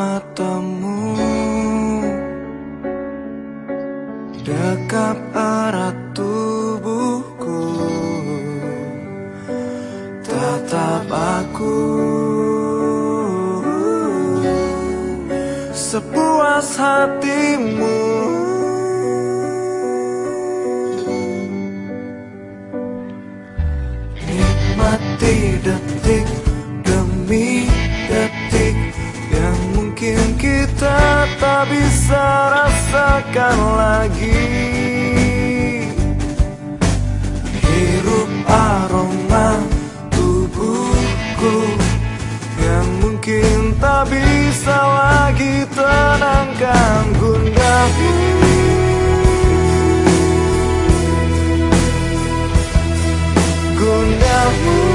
Matamu. Dekap erat tubuhku. Tetap aku. Sepuas hatimu bisa rasakan lagi. Hirup aroma tubuhku Yang mungkin tak bisa lagi tenangkan gundahmu Gundahmu